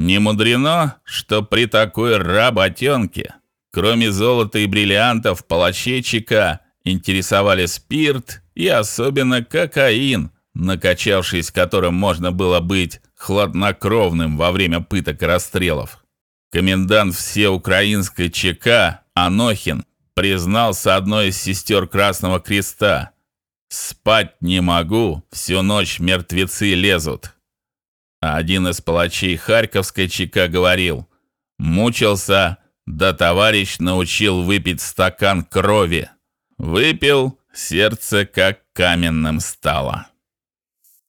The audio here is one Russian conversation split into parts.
Не мудрено, что при такой работенке, кроме золота и бриллиантов, палачей ЧК интересовали спирт и особенно кокаин, накачавшись которым можно было быть хладнокровным во время пыток и расстрелов. Комендант всеукраинской ЧК Анохин признался одной из сестер Красного Креста. Спать не могу, всю ночь мертвецы лезут. А один из палачей Харьковской ЧК говорил: "Мучился, да товарищ научил выпить стакан крови. Выпил, сердце как каменным стало".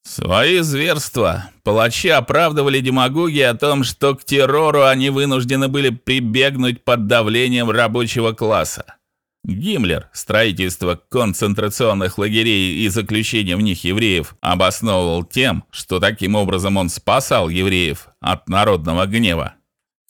Свои зверства палачи оправдывали демагогией о том, что к террору они вынуждены были прибегнуть под давлением рабочего класса. Гиммлер строительство концентрационных лагерей и заключение в них евреев обосновывал тем, что таким образом он спасал евреев от народного гнева.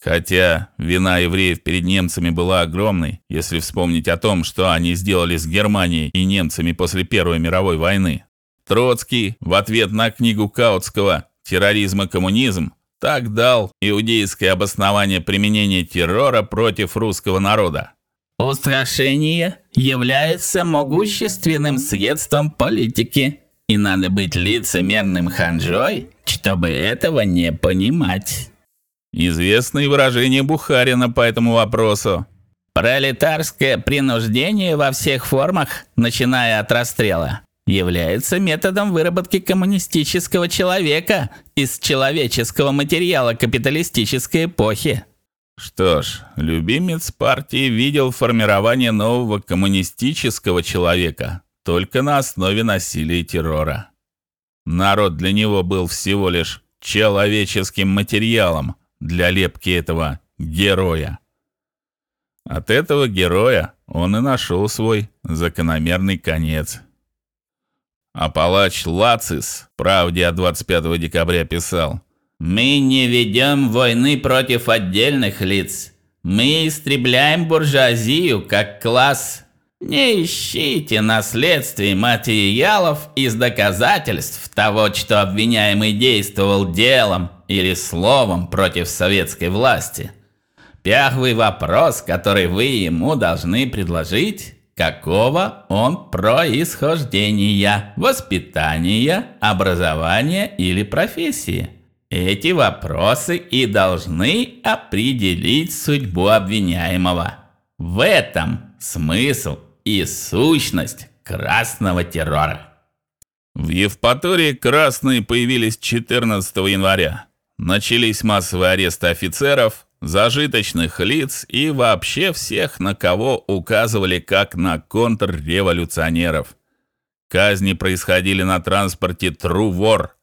Хотя вина евреев перед немцами была огромной, если вспомнить о том, что они сделали с Германией и немцами после Первой мировой войны. Троцкий в ответ на книгу Каутского Терроризм и коммунизм так дал иудейское обоснование применения террора против русского народа. Устрашение является могущественным средством политики, и надо быть лицемерным ханжой, чтобы этого не понимать. Известные выражения Бухарина по этому вопросу. Пролетарское принуждение во всех формах, начиная от расстрела, является методом выработки коммунистического человека из человеческого материала капиталистической эпохи. Что ж, любимец партии видел формирование нового коммунистического человека только на основе насилия и террора. Народ для него был всего лишь человеческим материалом для лепки этого героя. От этого героя он и нашел свой закономерный конец. А палач Лацис, правде от 25 декабря писал: мы не ведем войны против отдельных лиц. Мы истребляем буржуазию как класс. Не ищите наследствий материалов из доказательств того, что обвиняемый действовал делом или словом против советской власти. Первый вопрос, который вы ему должны предложить, какого он происхождения, воспитания, образования или профессии. Эти вопросы и должны определить судьбу обвиняемого. В этом смысл и сущность красного террора. В Евпатории красные появились 14 января. Начались массовые аресты офицеров, зажиточных лиц и вообще всех, на кого указывали как на контрреволюционеров. Казни происходили на транспорте Трувор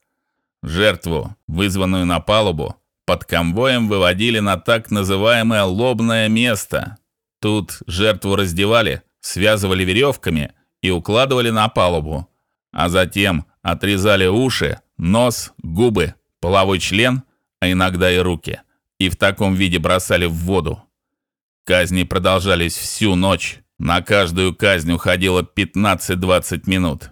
Жертву, вызванную на палубу, под конвоем выводили на так называемое лобное место. Тут жертву раздевали, связывали веревками и укладывали на палубу, а затем отрезали уши, нос, губы, половой член, а иногда и руки, и в таком виде бросали в воду. Казни продолжались всю ночь. На каждую казнь уходило 15-20 минут.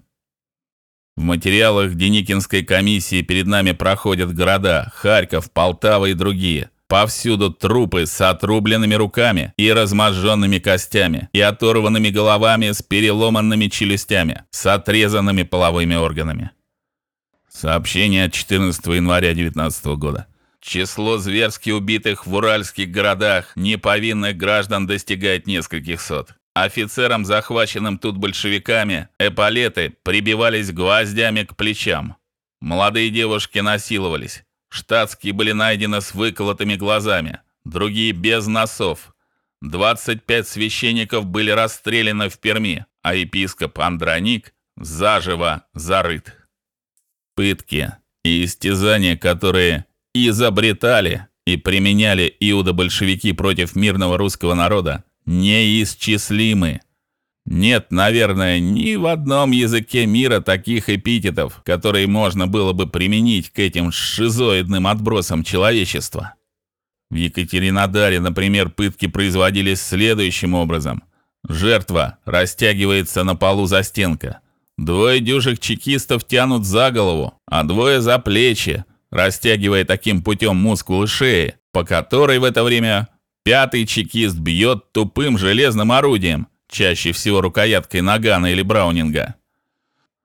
В материалах Деникинской комиссии перед нами проходят города Харьков, Полтава и другие. Повсюду трупы с отрубленными руками и разможженными костями, и оторванными головами с переломанными челюстями, с отрезанными половыми органами. Сообщение от 14 января 19 года. Число зверски убитых в уральских городах неповинных граждан достигает нескольких сот. Офицерам, захваченным тут большевиками, эполеты прибивались гвоздями к плечам. Молодые девушки насиловались. Штатские были найдены с выколотыми глазами, другие без носов. 25 священников были расстреляны в Перми, а епископ Андроник заживо зарыт. Пытки и истязания, которые изобретали и применяли иудо-большевики против мирного русского народа, неисчислимы. Нет, наверное, ни в одном языке мира таких эпитетов, которые можно было бы применить к этим шизоидным отбросам человечества. В Екатеринодаре, например, пытки производились следующим образом: жертва растягивается на полу за стенка. Двое дюжих чекистов тянут за голову, а двое за плечи, растягивая таким путем мускулы шеи, по которой в это время пятый чекист бьет тупым железным орудием, чаще всего рукояткой нагана или браунинга.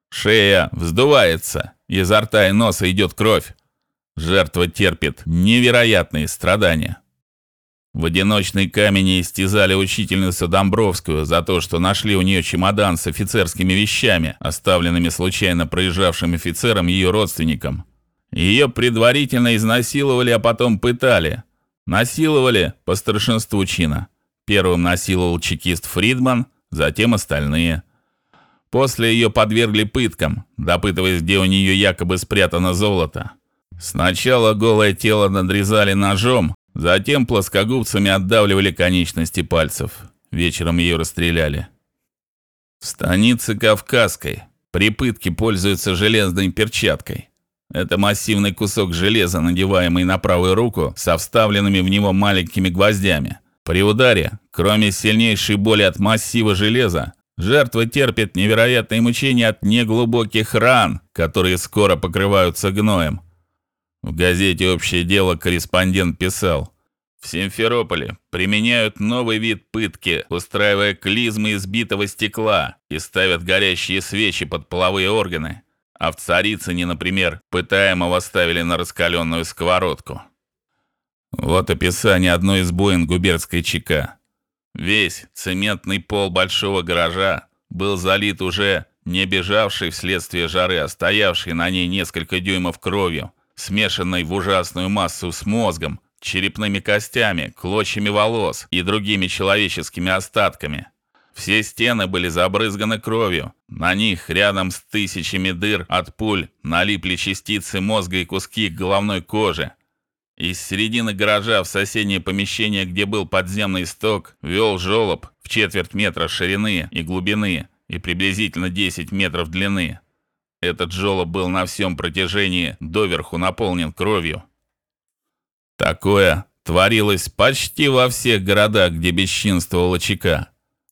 Шея вздувается, изо рта и носа идет кровь. Жертва терпит невероятные страдания. В одиночной камене истязали учительницу Домбровскую за то, что нашли у нее чемодан с офицерскими вещами, оставленными случайно проезжавшим офицером ее родственником. Ее предварительно изнасиловали, а потом пытали. Насиловали по старшинству чина. Первым насиловал чекист Фридман, затем остальные. После ее подвергли пыткам, допытываясь, где у нее якобы спрятано золото. Сначала голое тело надрезали ножом, затем плоскогубцами отдавливали конечности пальцев. Вечером ее расстреляли. В станице Кавказской при пытке пользуются железной перчаткой. Это массивный кусок железа, надеваемый на правую руку, со вставленными в него маленькими гвоздями. При ударе, кроме сильнейшей боли от массива железа, Жертва терпит невероятные мучения от неглубоких ран, которые скоро покрываются гноем. В газете Общее дело корреспондент писал: в Симферополе применяют новый вид пытки, устраивая клизмы из битого стекла и ставят горящие свечи под половые органы. А в Царицыне, например, пытаемого ставили на раскаленную сковородку. Вот описание одной из боин губернской ЧК. Весь цементный пол большого гаража был залит уже не бежавшей вследствие жары, а стоявшей на ней несколько дюймов кровью, смешанной в ужасную массу с мозгом, черепными костями, клочьями волос и другими человеческими остатками. Все стены были забрызганы кровью. На них, рядом с тысячами дыр от пуль, налипли частицы мозга и куски головной кожи. Из середины гаража в соседнее помещение, где был подземный сток, вел желоб в четверть метра ширины и глубины и приблизительно 10 метров длины. Этот желоб был на всем протяжении доверху наполнен кровью. Такое творилось почти во всех городах, где бесчинствовала ЧК.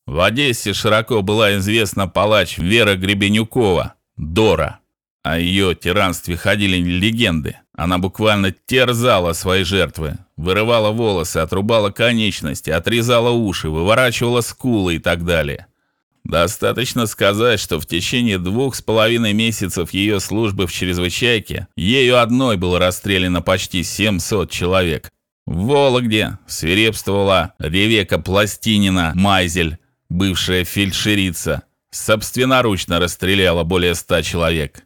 В Одессе широко была известна палач Вера Гребенюкова, Дора. О ее тиранстве ходили легенды. Она буквально терзала свои жертвы, вырывала волосы, отрубала конечности, отрезала уши, выворачивала скулы и так далее. Достаточно сказать, что в течение двух с половиной месяцев ее службы в чрезвычайке ею одной было расстреляно почти 700 человек. В Вологде свирепствовала Ревека Пластинина Майзель, бывшая фельдшерица, собственноручно расстреляла более 100 человек.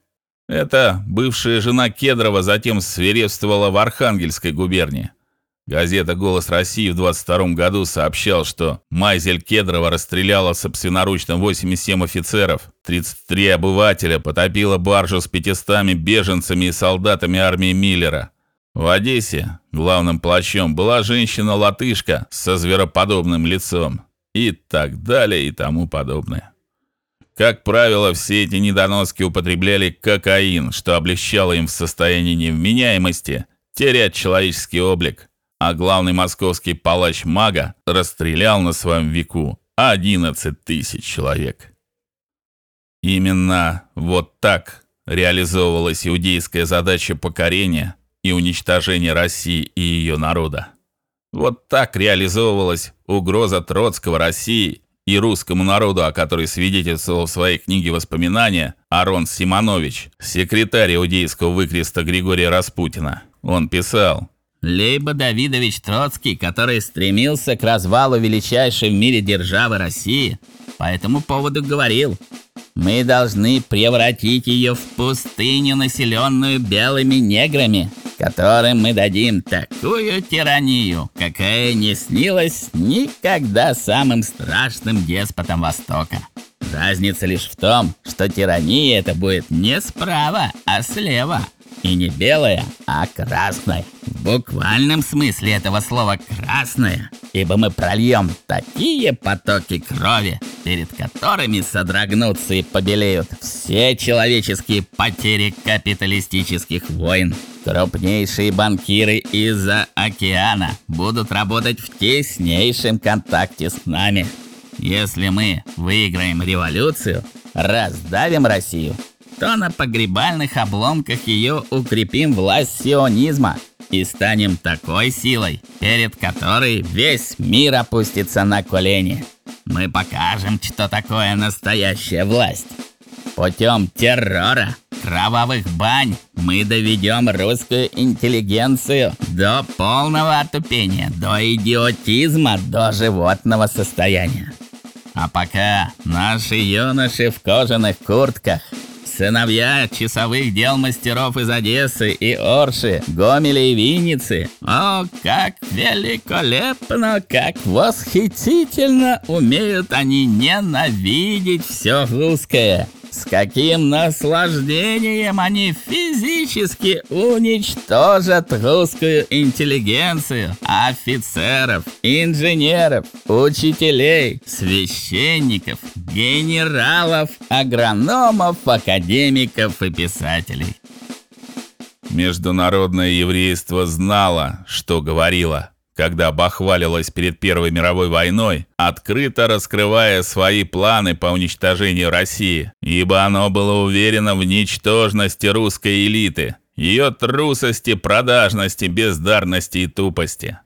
Это бывшая жена Кедрова затем свирепствовала в Архангельской губернии. Газета Голос России в 22 году сообщал, что Майзель Кедрова расстреляла собственноручно 87 офицеров, 33 обывателя, потопила баржу с 500 беженцами и солдатами армии Миллера. В Одессе главным плачом была женщина-латышка со звероподобным лицом и так далее и тому подобное. Как правило, все эти недоноски употребляли кокаин, что облегчало им в состоянии невменяемости терять человеческий облик. А главный московский палач Мага расстрелял на своем веку 11 тысяч человек. Именно вот так реализовывалась иудейская задача покорения и уничтожения России и ее народа. Вот так реализовывалась угроза Троцкого России и русскому народу, о которой свидетельствовал в своей книге воспоминания Арон Симонович, секретарь иудейского выкреста Григория Распутина. Он писал: Лейба Давидович Троцкий, который стремился к развалу величайшей в мире державы России, по этому поводу говорил: "Мы должны превратить ее в пустыню, населенную белыми неграми, которым мы дадим такую тиранию, какая не снилась никогда самым страшным деспотам Востока. Разница лишь в том, что тирания это будет не справа, а слева, и не белая, а красная. В буквальном смысле этого слова красная, ибо мы прольем такие потоки крови, перед которыми содрогнутся и побелеют все человеческие потери капиталистических войн. Крупнейшие банкиры из-за океана будут работать в теснейшем контакте с нами. Если мы выиграем революцию, раздавим Россию, то на погребальных обломках ее укрепим власть сионизма и станем такой силой, перед которой весь мир опустится на колени. Мы покажем, что такое настоящая власть. Путем террора, кровавых бань мы доведем русскую интеллигенцию до полного отупения, до идиотизма, до животного состояния. А пока наши юноши в кожаных куртках, сыновья часовых дел мастеров из Одессы и Орши, Гомеля и Винницы, о, как великолепно, как восхитительно умеют они ненавидеть все русское. С каким наслаждением они физически уничтожат русскую интеллигенцию, офицеров, инженеров, учителей, священников, генералов, агрономов, академиков и писателей. Международное еврейство знало, что говорило когда бахвалилась перед Первой мировой войной, открыто раскрывая свои планы по уничтожению России, ибо оно было уверено в ничтожности русской элиты, ее трусости, продажности, бездарности и тупости.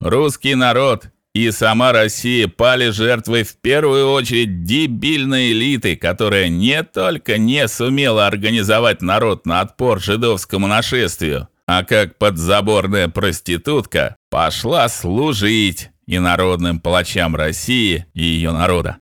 Русский народ и сама Россия пали жертвой в первую очередь дебильной элиты, которая не только не сумела организовать народ на отпор жидовскому нашествию, а как подзаборная проститутка пошла служить и народным палачам России и ее народа.